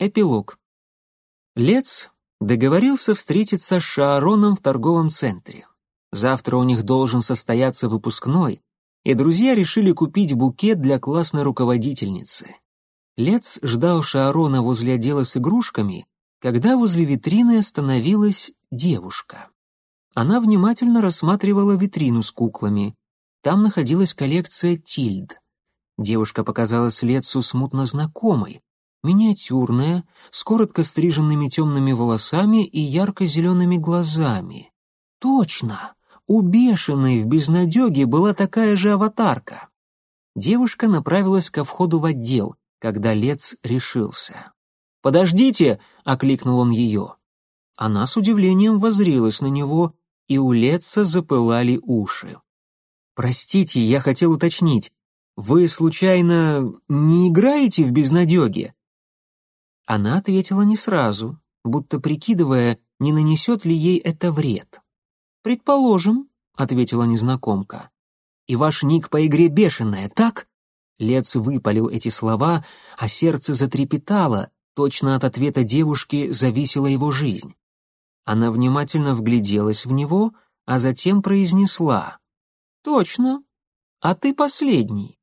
Эпилог. Лец договорился встретиться с Шаароном в торговом центре. Завтра у них должен состояться выпускной, и друзья решили купить букет для классной руководительницы. Лец ждал Шаарона возле отдела с игрушками, когда возле витрины остановилась девушка. Она внимательно рассматривала витрину с куклами. Там находилась коллекция Тильд. Девушка показалась Лецу смутно знакомой, миниатюрная, с коротко стриженными темными волосами и ярко-зелеными глазами. Точно! У бешеной в безнадеге была такая же аватарка. Девушка направилась ко входу в отдел, когда Лец решился. «Подождите!» — окликнул он ее. Она с удивлением возрилась на него, и у Леца запылали уши. «Простите, я хотел уточнить, вы, случайно, не играете в безнадеге?» Она ответила не сразу, будто прикидывая, не нанесет ли ей это вред. «Предположим», — ответила незнакомка. «И ваш ник по игре бешеная, так?» Лец выпалил эти слова, а сердце затрепетало, точно от ответа девушки зависела его жизнь. Она внимательно вгляделась в него, а затем произнесла. «Точно. А ты последний».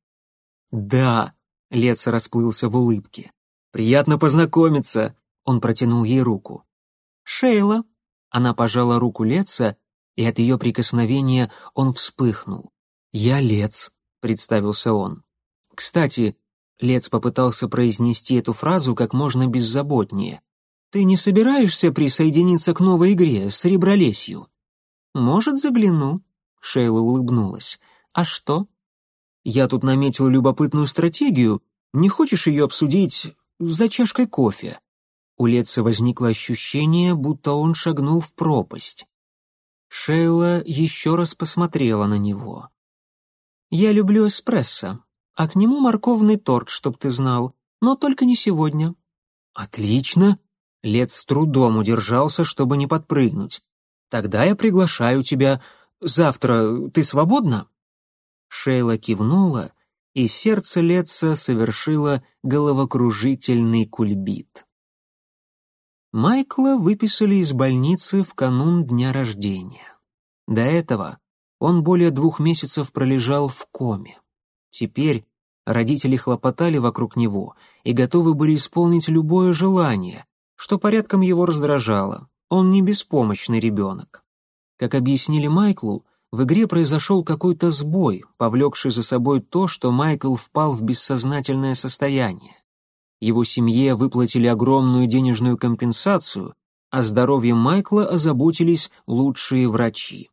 «Да», — Лец расплылся в улыбке. «Приятно познакомиться», — он протянул ей руку. «Шейла». Она пожала руку Леца, и от ее прикосновения он вспыхнул. «Я Лец», — представился он. «Кстати», — Лец попытался произнести эту фразу как можно беззаботнее. «Ты не собираешься присоединиться к новой игре с Ребролесью?» «Может, загляну», — Шейла улыбнулась. «А что?» «Я тут наметил любопытную стратегию. Не хочешь ее обсудить за чашкой кофе. У Летца возникло ощущение, будто он шагнул в пропасть. Шейла еще раз посмотрела на него. «Я люблю эспрессо, а к нему морковный торт, чтоб ты знал, но только не сегодня». «Отлично!» Лет с трудом удержался, чтобы не подпрыгнуть. «Тогда я приглашаю тебя. Завтра ты свободна?» Шейла кивнула и сердце Летца совершило головокружительный кульбит. Майкла выписали из больницы в канун дня рождения. До этого он более двух месяцев пролежал в коме. Теперь родители хлопотали вокруг него и готовы были исполнить любое желание, что порядком его раздражало. Он не беспомощный ребенок. Как объяснили Майклу, в игре произошел какой-то сбой, повлекший за собой то, что Майкл впал в бессознательное состояние. Его семье выплатили огромную денежную компенсацию, а здоровьем Майкла озаботились лучшие врачи.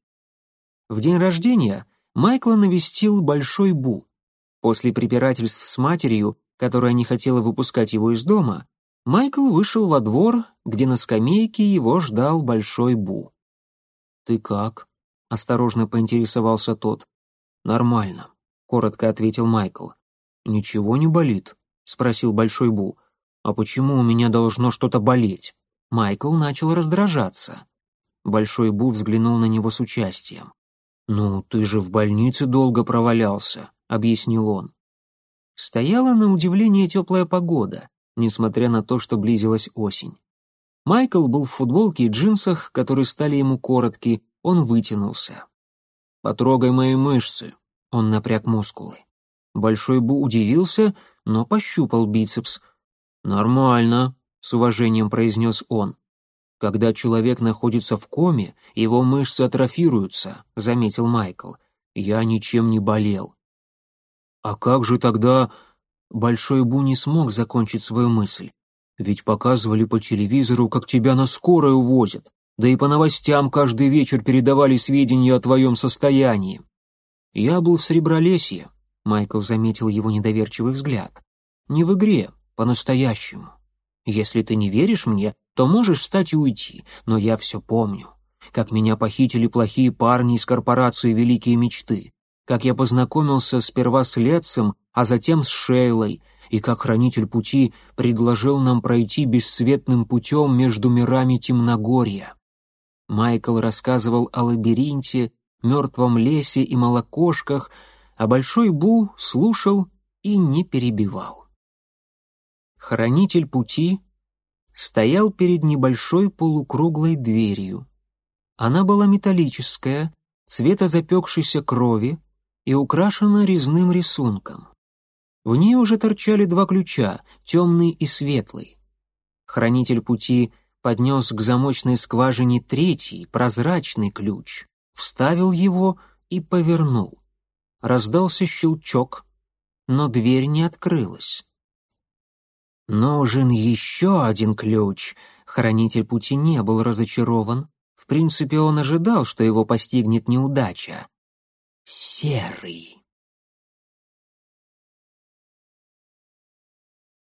В день рождения Майкла навестил Большой Бу. После препирательств с матерью, которая не хотела выпускать его из дома, Майкл вышел во двор, где на скамейке его ждал Большой Бу. «Ты как?» Осторожно поинтересовался тот. «Нормально», — коротко ответил Майкл. «Ничего не болит?» — спросил Большой Бу. «А почему у меня должно что-то болеть?» Майкл начал раздражаться. Большой Бу взглянул на него с участием. «Ну, ты же в больнице долго провалялся», — объяснил он. Стояла на удивление теплая погода, несмотря на то, что близилась осень. Майкл был в футболке и джинсах, которые стали ему коротки, он вытянулся. «Потрогай мои мышцы», — он напряг мускулы. Большой Бу удивился, но пощупал бицепс. «Нормально», — с уважением произнес он. «Когда человек находится в коме, его мышцы атрофируются», — заметил Майкл. «Я ничем не болел». «А как же тогда...» Большой Бу не смог закончить свою мысль. «Ведь показывали по телевизору, как тебя на скорой увозят да и по новостям каждый вечер передавали сведения о твоем состоянии. Я был в Сребролесье, Майкл заметил его недоверчивый взгляд. Не в игре, по-настоящему. Если ты не веришь мне, то можешь встать и уйти, но я все помню. Как меня похитили плохие парни из корпорации «Великие мечты», как я познакомился сперва с Летцем, а затем с Шейлой, и как хранитель пути предложил нам пройти бесцветным путем между мирами Темногорья. Майкл рассказывал о лабиринте, мертвом лесе и молокошках, а Большой Бу слушал и не перебивал. Хранитель пути стоял перед небольшой полукруглой дверью. Она была металлическая, цвета запекшейся крови и украшена резным рисунком. В ней уже торчали два ключа, темный и светлый. Хранитель пути поднес к замочной скважине третий, прозрачный ключ, вставил его и повернул. Раздался щелчок, но дверь не открылась. «Нужен еще один ключ», хранитель пути не был разочарован. В принципе, он ожидал, что его постигнет неудача. «Серый».